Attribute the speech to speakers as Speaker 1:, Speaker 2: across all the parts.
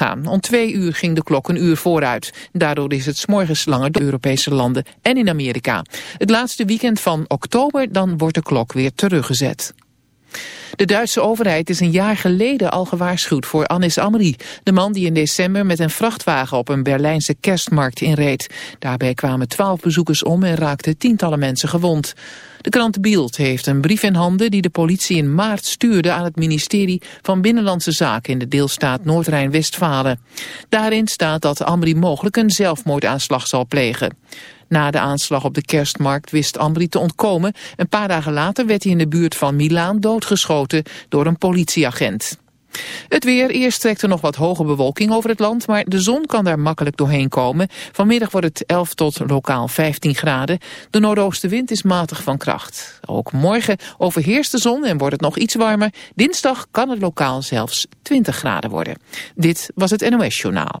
Speaker 1: gaan. Om twee uur ging de klok een uur vooruit. Daardoor is het s morgens langer door Europese landen en in Amerika. Het laatste weekend van oktober dan wordt de klok weer teruggezet. De Duitse overheid is een jaar geleden al gewaarschuwd voor Anis Amri, de man die in december met een vrachtwagen op een Berlijnse kerstmarkt inreed. Daarbij kwamen twaalf bezoekers om en raakten tientallen mensen gewond. De krant Bild heeft een brief in handen die de politie in maart stuurde aan het ministerie van Binnenlandse Zaken in de deelstaat Noord-Rijn-Westfalen. Daarin staat dat Amri mogelijk een zelfmoordaanslag zal plegen. Na de aanslag op de kerstmarkt wist Ambri te ontkomen. Een paar dagen later werd hij in de buurt van Milaan doodgeschoten door een politieagent. Het weer, eerst trekt er nog wat hoge bewolking over het land, maar de zon kan daar makkelijk doorheen komen. Vanmiddag wordt het 11 tot lokaal 15 graden. De noordoostenwind is matig van kracht. Ook morgen overheerst de zon en wordt het nog iets warmer. Dinsdag kan het lokaal zelfs 20 graden worden. Dit was het NOS Journaal.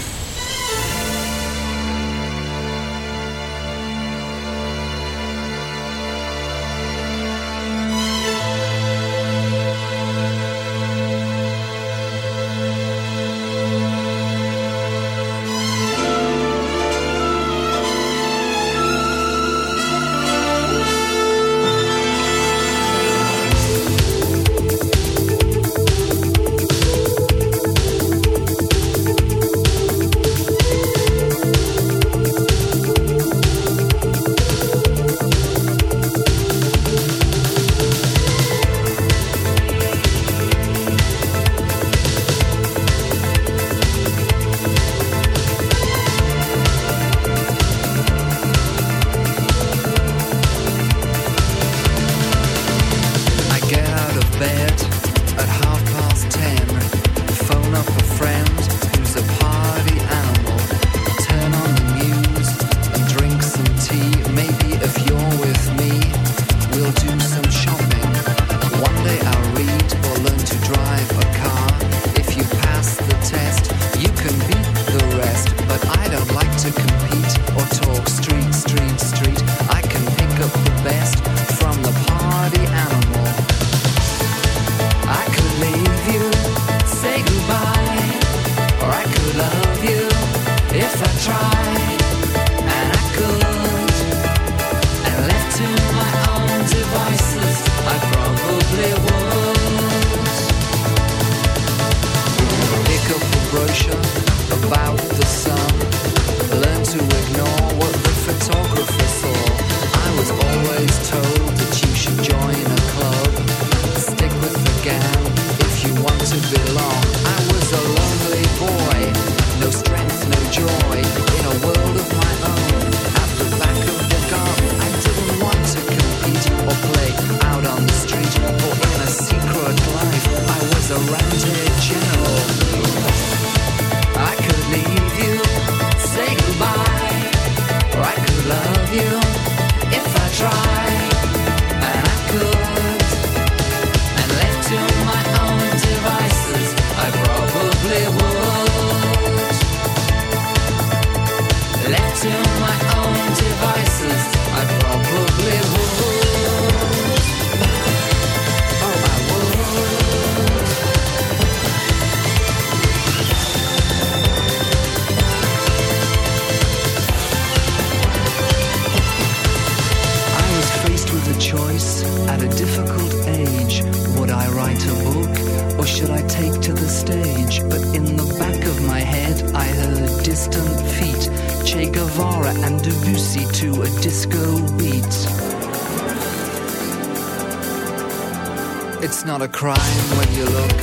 Speaker 2: not a
Speaker 3: crime when you look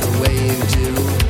Speaker 3: the
Speaker 2: way you
Speaker 3: do.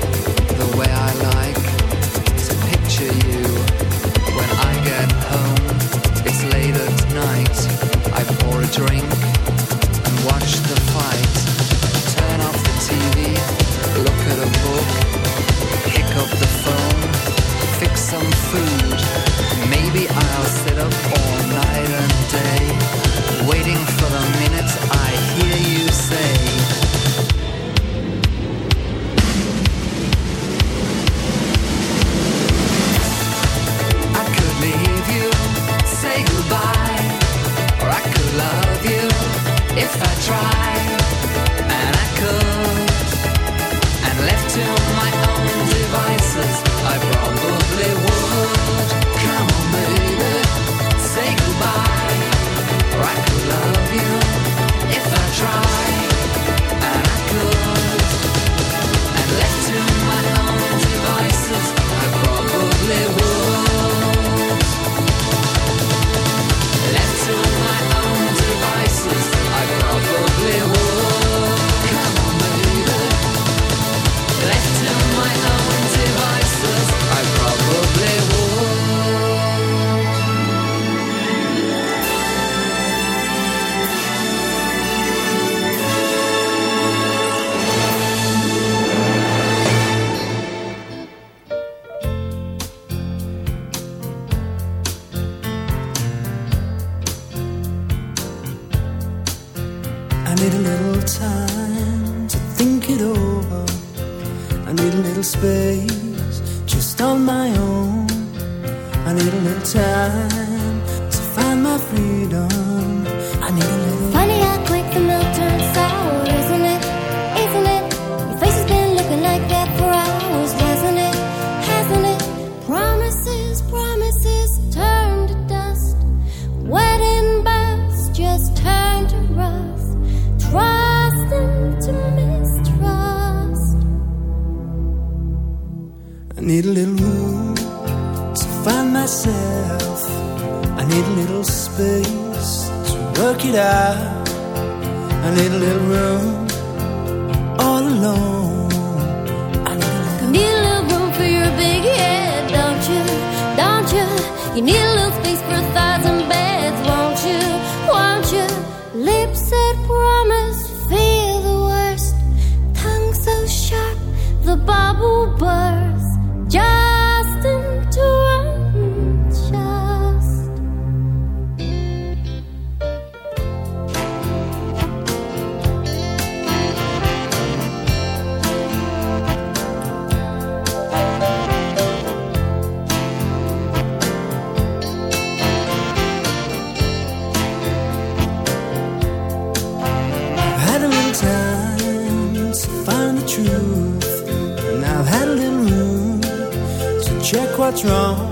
Speaker 2: What's wrong.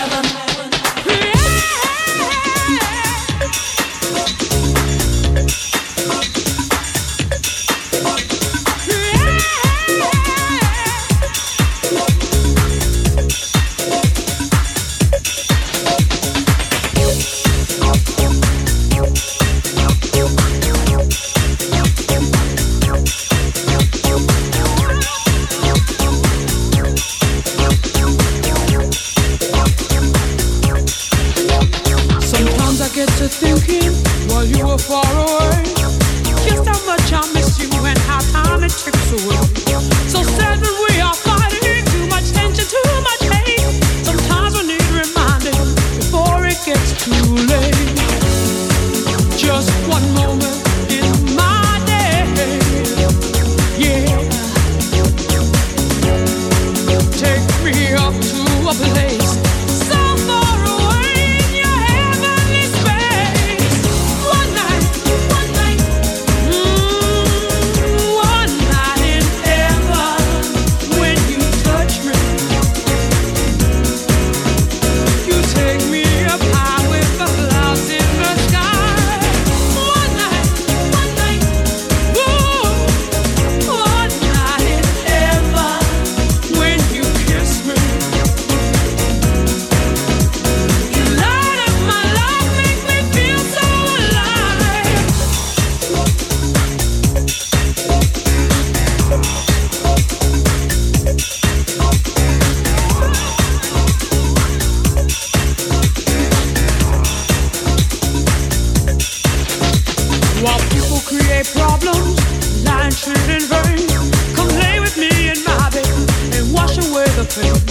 Speaker 2: problems, lying, cheating, vain. Come lay
Speaker 3: with me my and
Speaker 4: wash away the
Speaker 5: pain.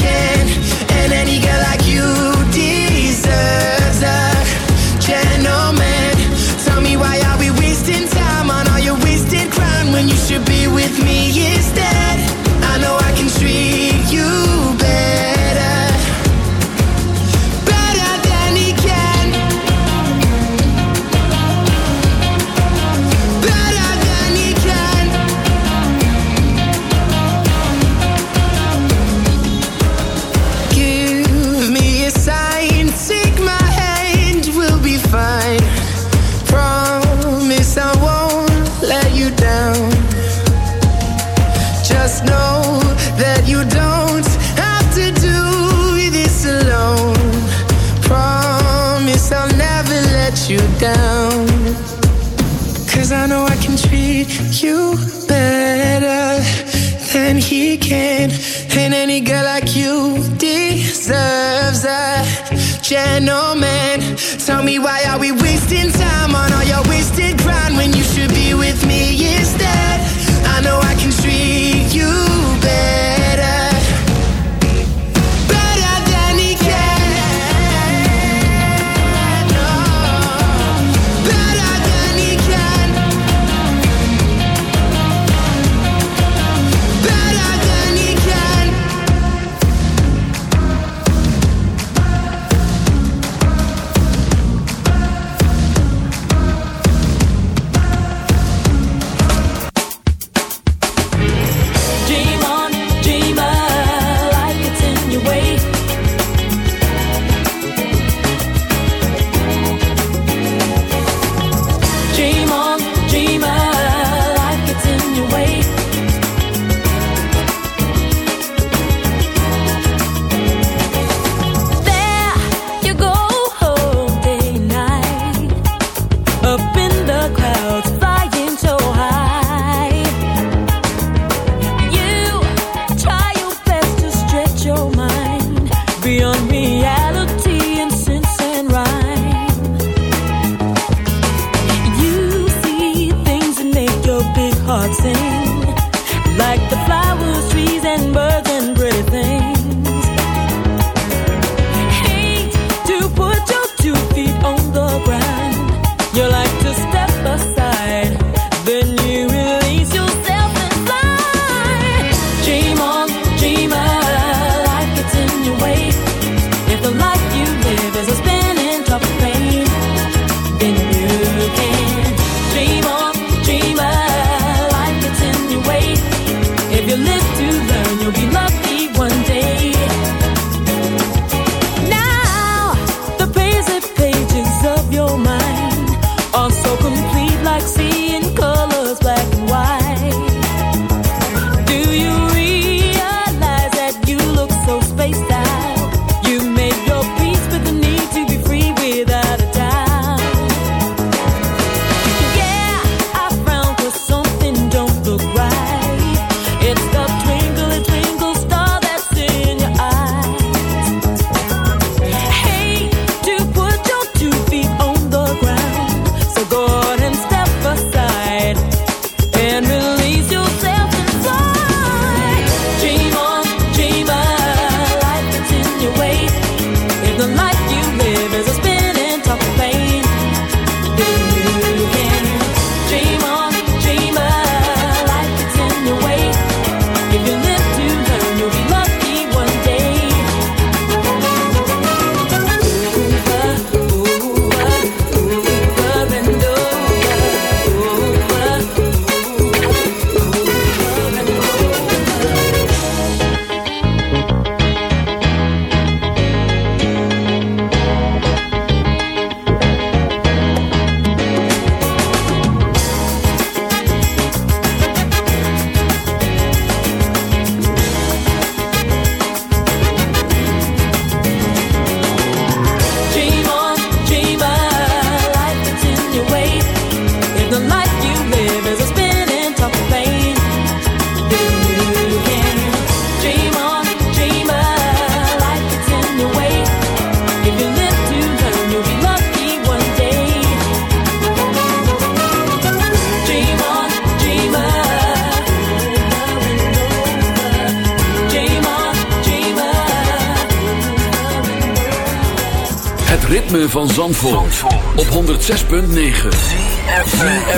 Speaker 6: Op 106.9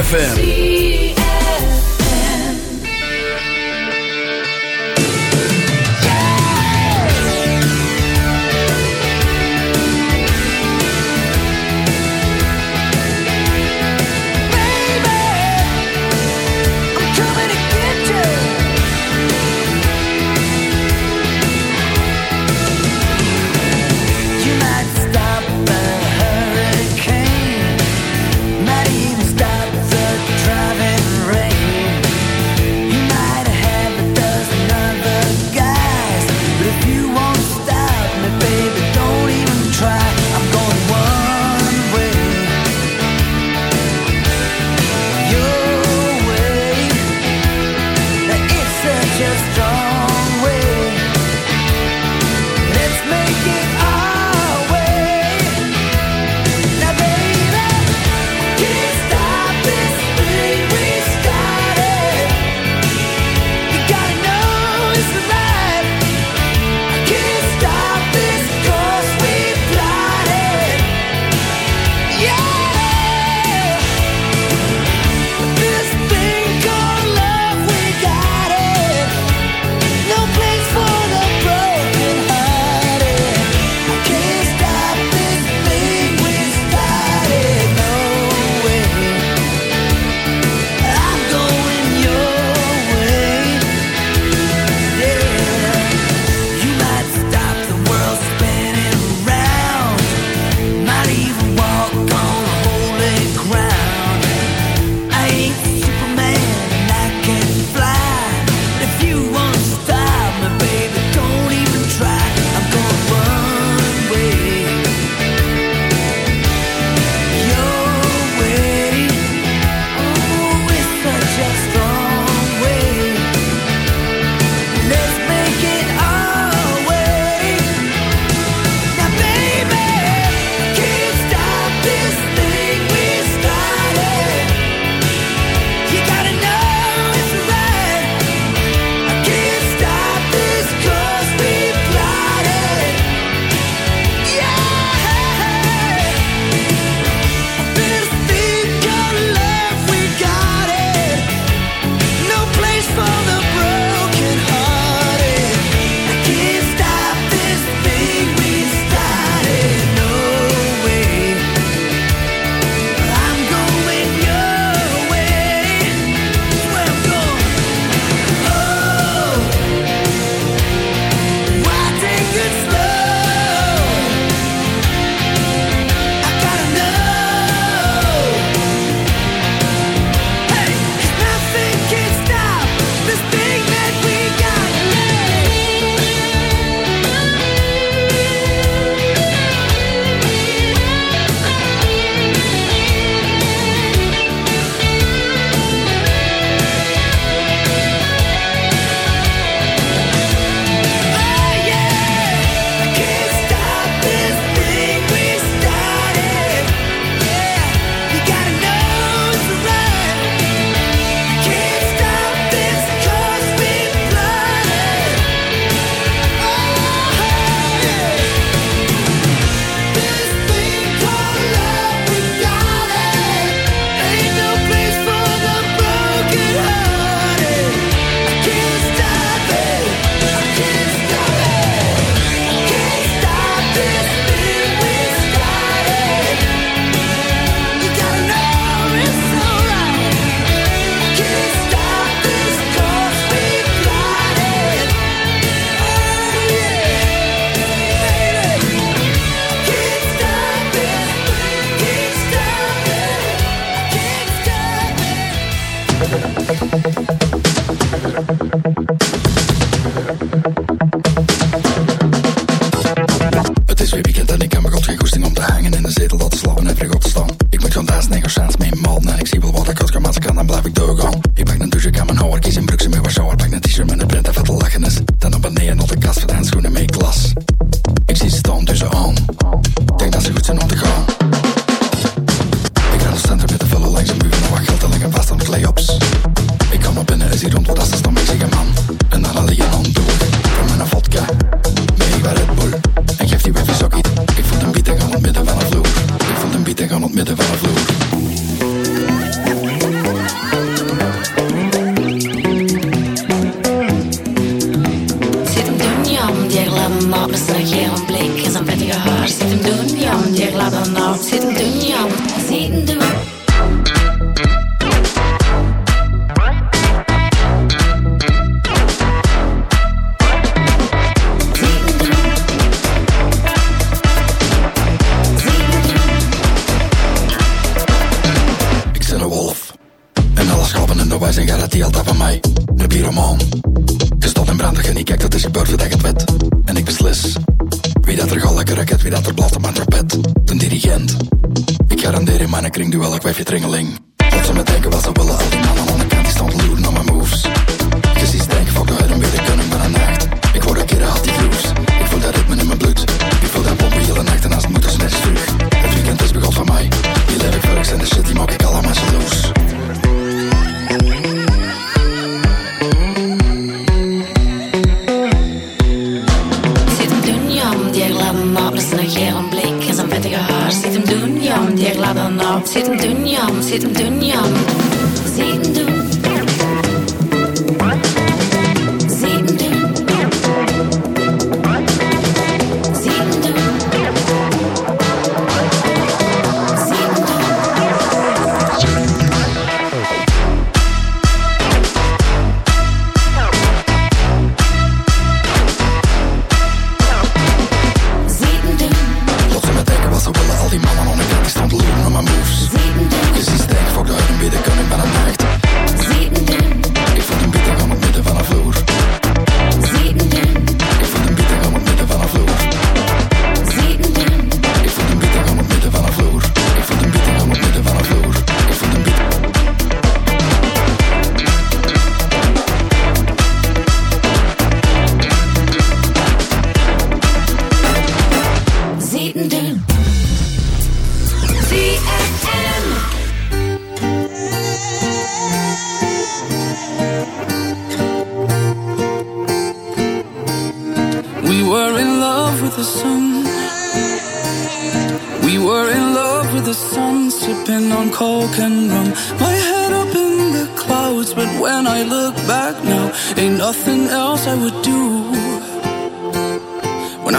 Speaker 6: FM.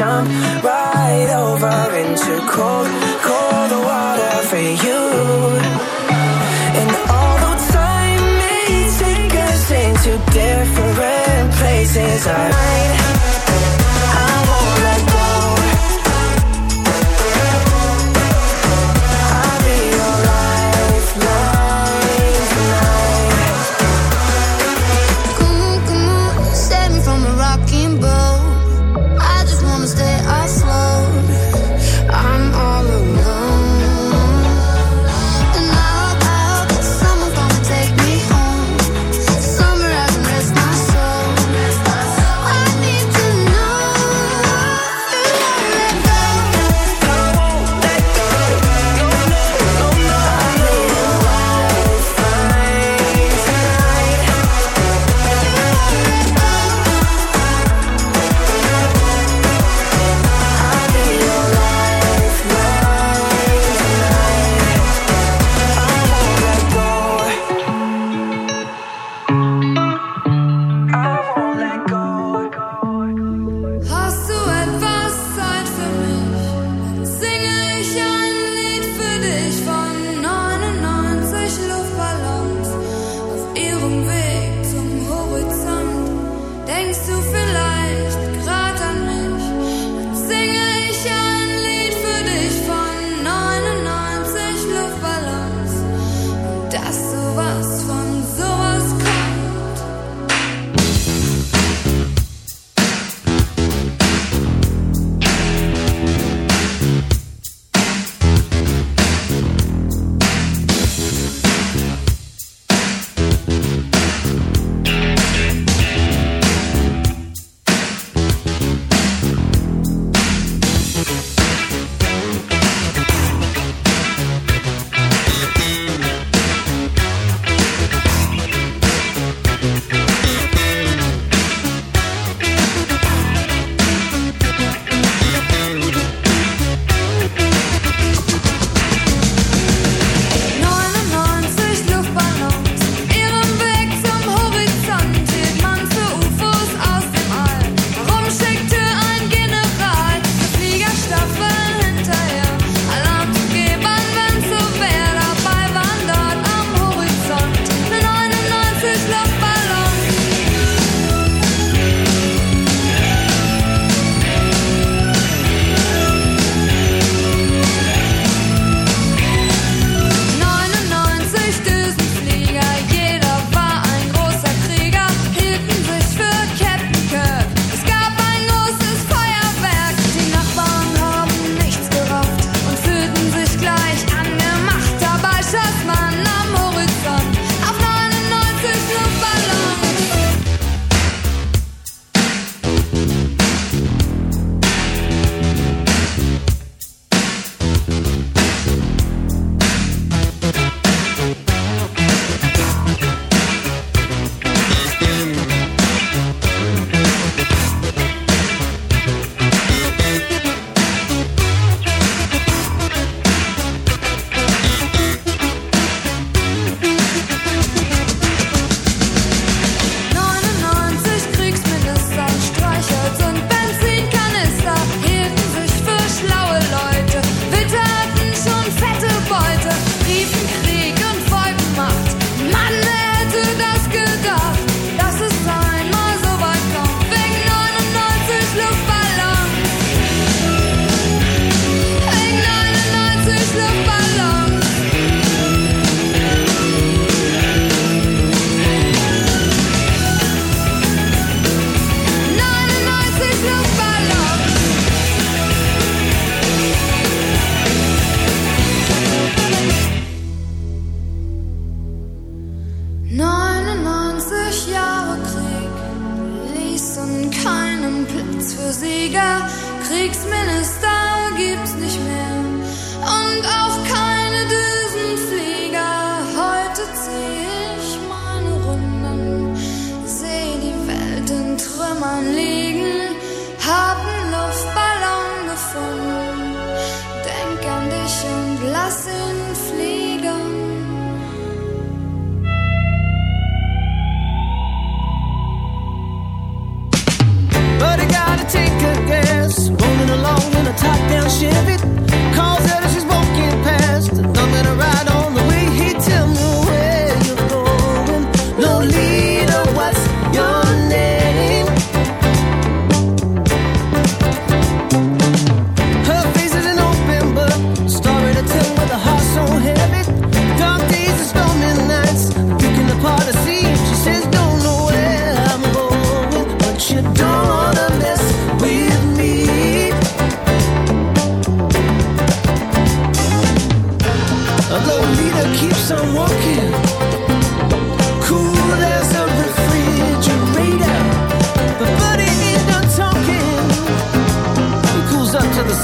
Speaker 5: jump right over into cold, cold water for you. And although time may take us into different places, I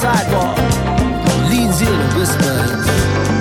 Speaker 6: sidewalk, leans in and whispers,